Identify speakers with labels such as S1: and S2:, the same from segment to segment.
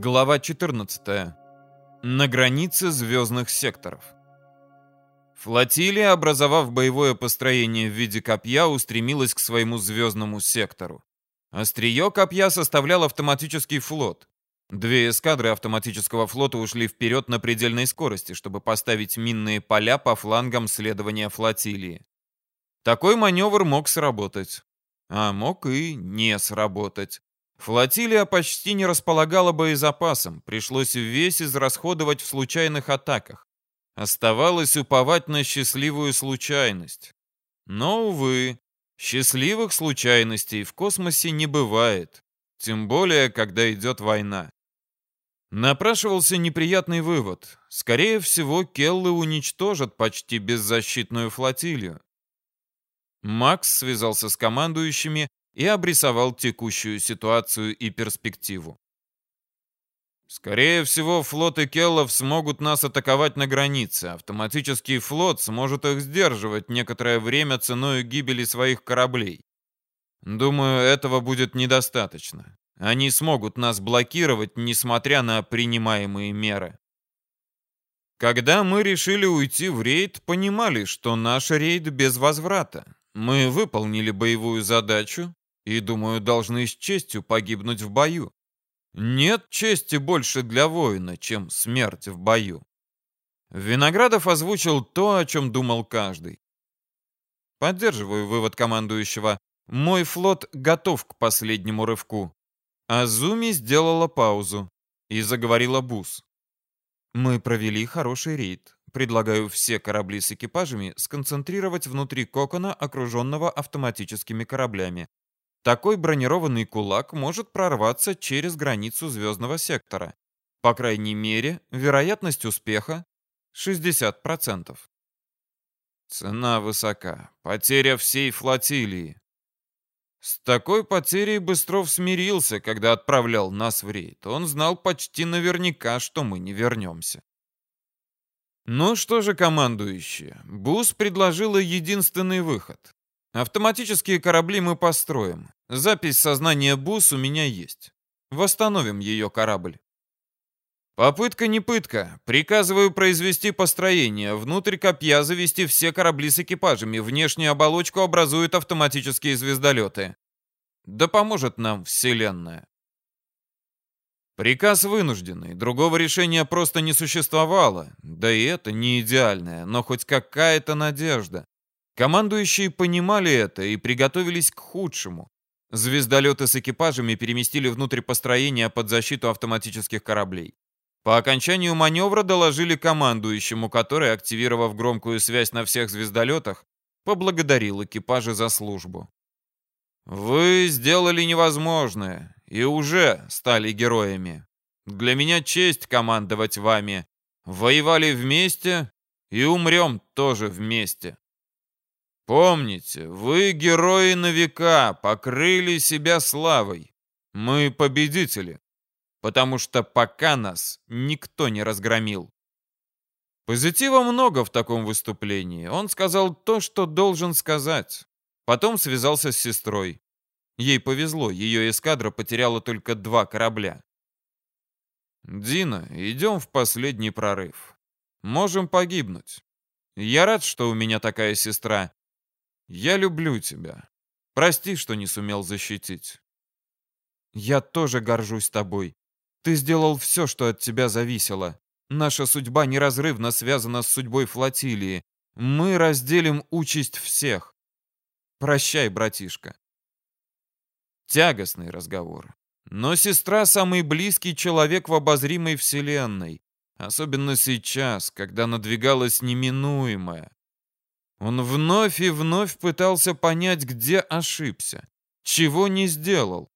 S1: Глава 14. На границе звездных секторов. Флотилия, образовав боевое построение в виде копья, устремилась к своему звездному сектору. Острие копья составлял автоматический флот. Две эскадры автоматического флота ушли вперед на предельной скорости, чтобы поставить минные поля по флангам следования флотилии. Такой маневр мог сработать, а мог и не сработать. Флотилия почти не располагала боезапасом, пришлось весь израсходовать в случайных атаках. Оставалось уповать на счастливую случайность. Но, увы, счастливых случайностей в космосе не бывает, тем более, когда идет война. Напрашивался неприятный вывод. Скорее всего, Келлы уничтожат почти беззащитную флотилию. Макс связался с командующими и обрисовал текущую ситуацию и перспективу. Скорее всего, флоты Келлов смогут нас атаковать на границе. Автоматический флот сможет их сдерживать некоторое время ценой гибели своих кораблей. Думаю, этого будет недостаточно. Они смогут нас блокировать, несмотря на принимаемые меры. Когда мы решили уйти в рейд, понимали, что наш рейд без возврата. Мы выполнили боевую задачу, и, думаю, должны с честью погибнуть в бою. Нет чести больше для воина, чем смерть в бою. Виноградов озвучил то, о чем думал каждый. Поддерживаю вывод командующего. Мой флот готов к последнему рывку. Азуми сделала паузу и заговорила Бус. Мы провели хороший рейд. Предлагаю все корабли с экипажами сконцентрировать внутри кокона, окруженного автоматическими кораблями. Такой бронированный кулак может прорваться через границу звездного сектора. По крайней мере, вероятность успеха 60%. Цена высока. Потеря всей флотилии. С такой потерей Быстров смирился, когда отправлял нас в рейд. Он знал почти наверняка, что мы не вернемся. Ну что же, командующие, Бус предложила единственный выход. Автоматические корабли мы построим. Запись сознания БУС у меня есть. Восстановим ее корабль. Попытка не пытка. Приказываю произвести построение. Внутрь копья завести все корабли с экипажами. Внешнюю оболочку образуют автоматические звездолеты. Да поможет нам Вселенная. Приказ вынужденный. Другого решения просто не существовало. Да и это не идеальное, но хоть какая-то надежда. Командующие понимали это и приготовились к худшему. Звездолеты с экипажами переместили внутрь построения под защиту автоматических кораблей. По окончанию маневра доложили командующему, который, активировав громкую связь на всех звездолетах, поблагодарил экипажи за службу. «Вы сделали невозможное и уже стали героями. Для меня честь командовать вами. Воевали вместе и умрем тоже вместе». Помните, вы герои на века, покрыли себя славой. Мы победители, потому что пока нас никто не разгромил. Позитива много в таком выступлении. Он сказал то, что должен сказать. Потом связался с сестрой. Ей повезло, ее эскадра потеряла только два корабля. «Дина, идем в последний прорыв. Можем погибнуть. Я рад, что у меня такая сестра, я люблю тебя. Прости, что не сумел защитить. Я тоже горжусь тобой. Ты сделал все, что от тебя зависело. Наша судьба неразрывно связана с судьбой флотилии. Мы разделим участь всех. Прощай, братишка. Тягостный разговор. Но сестра — самый близкий человек в обозримой вселенной. Особенно сейчас, когда надвигалось неминуемое. Он вновь и вновь пытался понять, где ошибся, чего не сделал,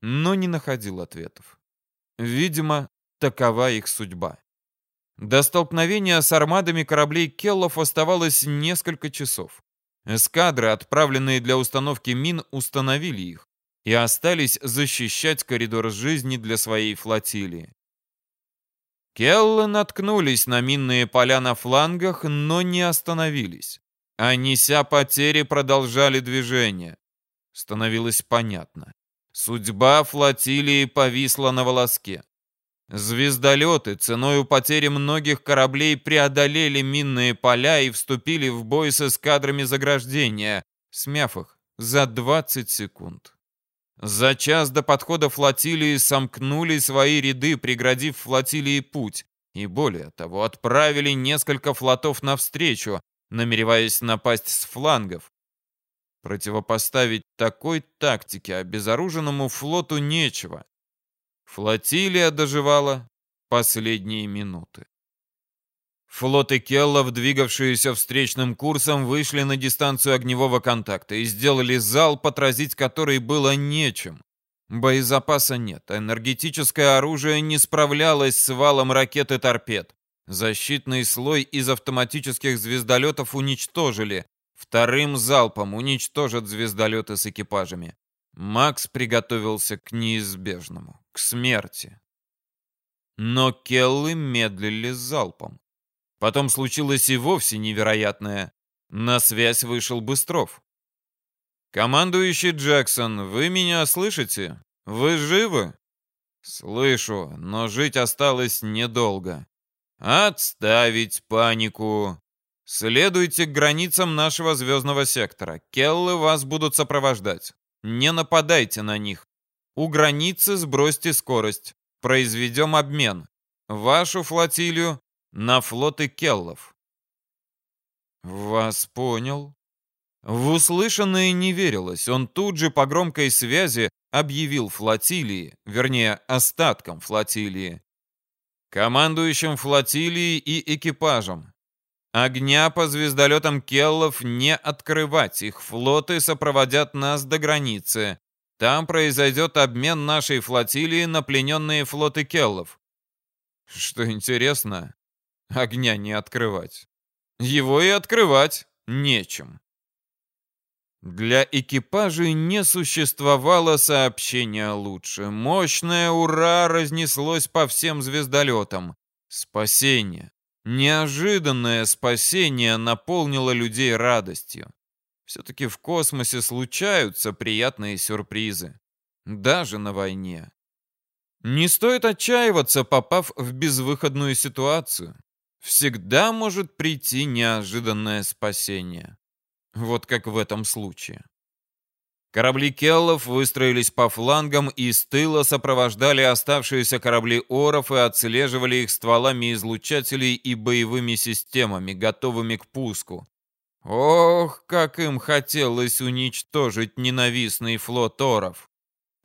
S1: но не находил ответов. Видимо, такова их судьба. До столкновения с армадами кораблей Келлов оставалось несколько часов. Эскадры, отправленные для установки мин, установили их и остались защищать коридор жизни для своей флотилии. Келлы наткнулись на минные поля на флангах, но не остановились. А неся потери, продолжали движение. Становилось понятно. Судьба флотилии повисла на волоске. Звездолеты ценой потери многих кораблей преодолели минные поля и вступили в бой с эскадрами заграждения, смяв их за 20 секунд. За час до подхода флотилии сомкнули свои ряды, преградив флотилии путь, и более того, отправили несколько флотов навстречу, намереваясь напасть с флангов. Противопоставить такой тактике обезоруженному флоту нечего. Флотилия доживала последние минуты. Флоты Келлов, двигавшиеся встречным курсом, вышли на дистанцию огневого контакта и сделали залп, отразить который было нечем. Боезапаса нет, энергетическое оружие не справлялось с валом ракет и торпед. Защитный слой из автоматических звездолетов уничтожили. Вторым залпом уничтожат звездолеты с экипажами. Макс приготовился к неизбежному, к смерти. Но Келлы медлили залпом. Потом случилось и вовсе невероятное. На связь вышел Быстров. «Командующий Джексон, вы меня слышите? Вы живы?» «Слышу, но жить осталось недолго. Отставить панику. Следуйте к границам нашего звездного сектора. Келлы вас будут сопровождать. Не нападайте на них. У границы сбросьте скорость. Произведем обмен. Вашу флотилию на флоты Келлов. Вас понял. В услышанное не верилось. Он тут же по громкой связи объявил флотилии, вернее, остаткам флотилии, командующим флотилией и экипажем. Огня по звездолетам Келлов не открывать, их флоты сопроводят нас до границы. Там произойдет обмен нашей флотилии на плененные флоты Келлов. Что интересно, огня не открывать. Его и открывать нечем. Для экипажей не существовало сообщения лучше. Мощное «Ура!» разнеслось по всем звездолетам. Спасение. Неожиданное спасение наполнило людей радостью. Все-таки в космосе случаются приятные сюрпризы. Даже на войне. Не стоит отчаиваться, попав в безвыходную ситуацию всегда может прийти неожиданное спасение. Вот как в этом случае. Корабли Келлов выстроились по флангам и с тыла сопровождали оставшиеся корабли Оров и отслеживали их стволами излучателей и боевыми системами, готовыми к пуску. Ох, как им хотелось уничтожить ненавистный флот Оров.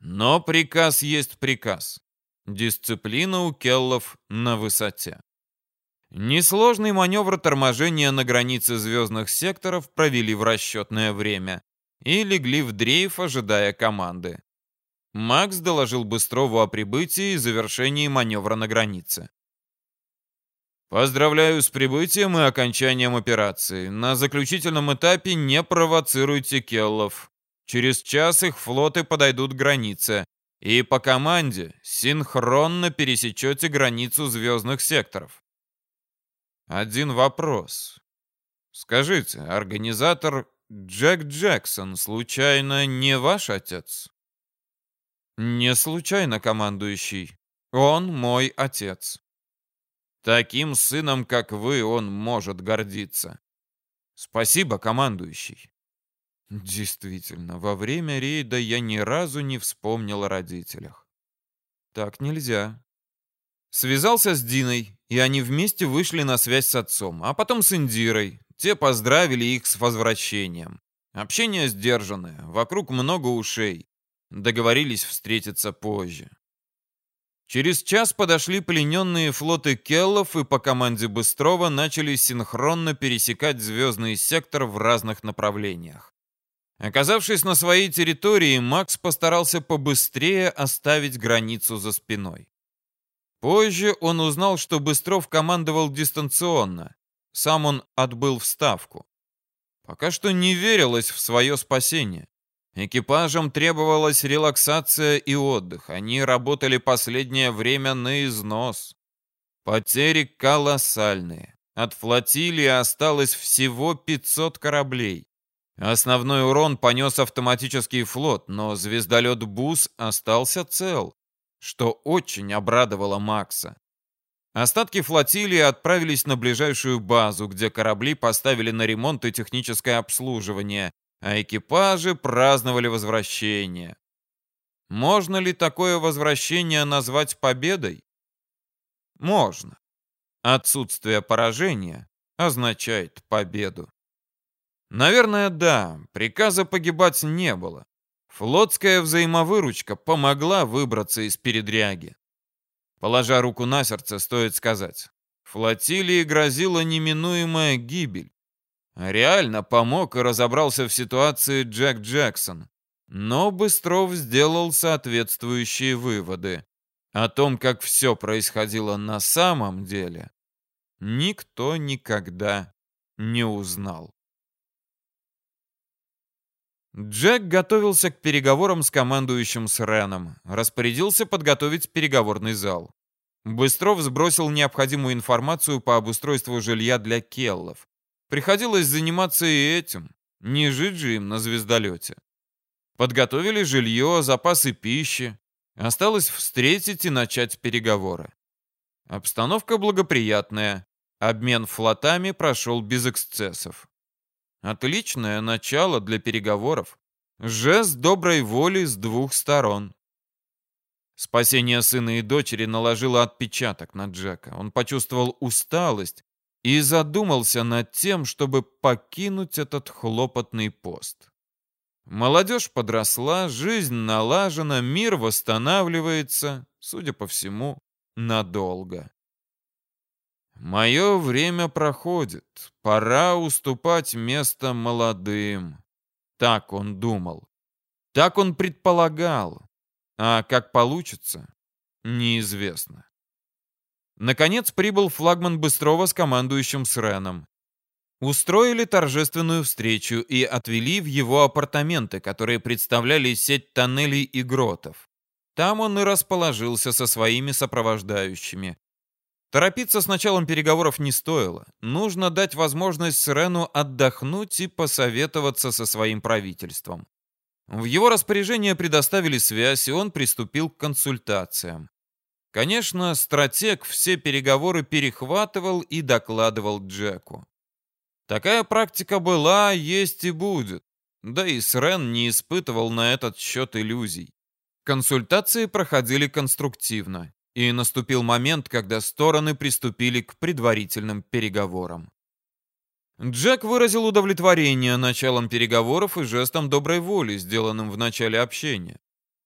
S1: Но приказ есть приказ. Дисциплина у Келлов на высоте. Несложный маневр торможения на границе звездных секторов провели в расчетное время и легли в дрейф, ожидая команды. Макс доложил Быстрову о прибытии и завершении маневра на границе. Поздравляю с прибытием и окончанием операции. На заключительном этапе не провоцируйте Келлов. Через час их флоты подойдут к границе, и по команде синхронно пересечете границу звездных секторов. Один вопрос. Скажите, организатор Джек Джексон случайно не ваш отец? Не случайно, командующий. Он мой отец. Таким сыном, как вы, он может гордиться. Спасибо, командующий. Действительно, во время рейда я ни разу не вспомнил о родителях. Так нельзя. Связался с Диной, и они вместе вышли на связь с отцом, а потом с Индирой. Те поздравили их с возвращением. Общение сдержанное, вокруг много ушей. Договорились встретиться позже. Через час подошли плененные флоты Келлов и по команде Быстрова начали синхронно пересекать звездный сектор в разных направлениях. Оказавшись на своей территории, Макс постарался побыстрее оставить границу за спиной. Позже он узнал, что Быстров командовал дистанционно. Сам он отбыл в Ставку. Пока что не верилось в свое спасение. Экипажам требовалась релаксация и отдых. Они работали последнее время на износ. Потери колоссальные. От флотилии осталось всего 500 кораблей. Основной урон понес автоматический флот, но звездолет «Бус» остался цел. Что очень обрадовало Макса. Остатки флотилии отправились на ближайшую базу, где корабли поставили на ремонт и техническое обслуживание, а экипажи праздновали возвращение. Можно ли такое возвращение назвать победой? Можно. Отсутствие поражения означает победу. Наверное, да, приказа погибать не было. Флотская взаимовыручка помогла выбраться из передряги. Положа руку на сердце, стоит сказать, флотилии грозила неминуемая гибель. Реально помог и разобрался в ситуации Джек Джексон. Но Быстров сделал соответствующие выводы. О том, как все происходило на самом деле, никто никогда не узнал. Джек готовился к переговорам с командующим с Реном, распорядился подготовить переговорный зал. Быстров сбросил необходимую информацию по обустройству жилья для келлов. Приходилось заниматься и этим, не жить же им на звездолете. Подготовили жилье, запасы пищи. Осталось встретить и начать переговоры. Обстановка благоприятная. Обмен флотами прошел без эксцессов. Отличное начало для переговоров. Жест доброй воли с двух сторон. Спасение сына и дочери наложило отпечаток на Джека. Он почувствовал усталость и задумался над тем, чтобы покинуть этот хлопотный пост. Молодежь подросла, жизнь налажена, мир восстанавливается, судя по всему, надолго. Мое время проходит, пора уступать место молодым. Так он думал. Так он предполагал. А как получится, неизвестно. Наконец прибыл флагман Быстрова с командующим Среном. Устроили торжественную встречу и отвели в его апартаменты, которые представляли сеть тоннелей и гротов. Там он и расположился со своими сопровождающими. Торопиться с началом переговоров не стоило. Нужно дать возможность Срену отдохнуть и посоветоваться со своим правительством. В его распоряжение предоставили связь, и он приступил к консультациям. Конечно, стратег все переговоры перехватывал и докладывал Джеку. Такая практика была, есть и будет. Да и Срен не испытывал на этот счет иллюзий. Консультации проходили конструктивно, и наступил момент, когда стороны приступили к предварительным переговорам. Джек выразил удовлетворение началом переговоров и жестом доброй воли, сделанным в начале общения.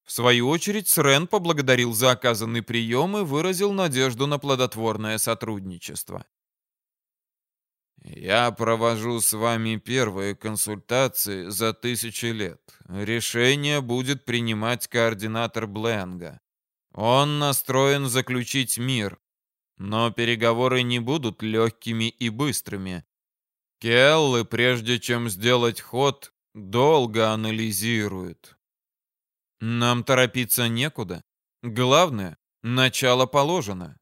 S1: В свою очередь, Срен поблагодарил за оказанный прием и выразил надежду на плодотворное сотрудничество. «Я провожу с вами первые консультации за тысячи лет. Решение будет принимать координатор Бленга. Он настроен заключить мир, но переговоры не будут легкими и быстрыми. Келлы, прежде чем сделать ход, долго анализируют. Нам торопиться некуда. Главное, начало положено.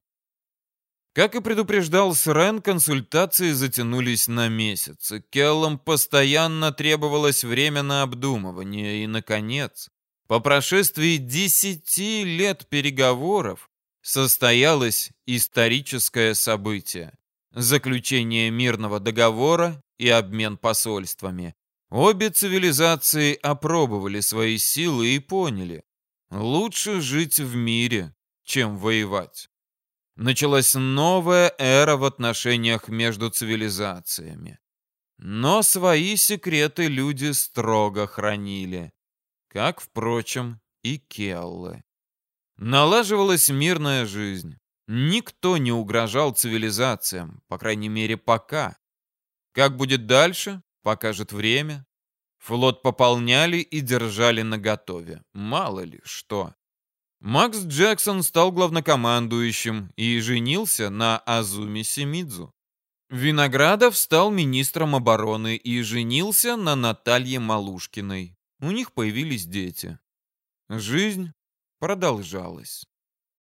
S1: Как и предупреждал Срен, консультации затянулись на месяцы. Келлам постоянно требовалось время на обдумывание. И, наконец, по прошествии десяти лет переговоров состоялось историческое событие – заключение мирного договора и обмен посольствами. Обе цивилизации опробовали свои силы и поняли, лучше жить в мире, чем воевать. Началась новая эра в отношениях между цивилизациями. Но свои секреты люди строго хранили, как, впрочем, и Келлы. Налаживалась мирная жизнь. Никто не угрожал цивилизациям, по крайней мере, пока. Как будет дальше, покажет время. Флот пополняли и держали наготове. Мало ли что. Макс Джексон стал главнокомандующим и женился на Азуми Семидзу. Виноградов стал министром обороны и женился на Наталье Малушкиной. У них появились дети. Жизнь продолжалась.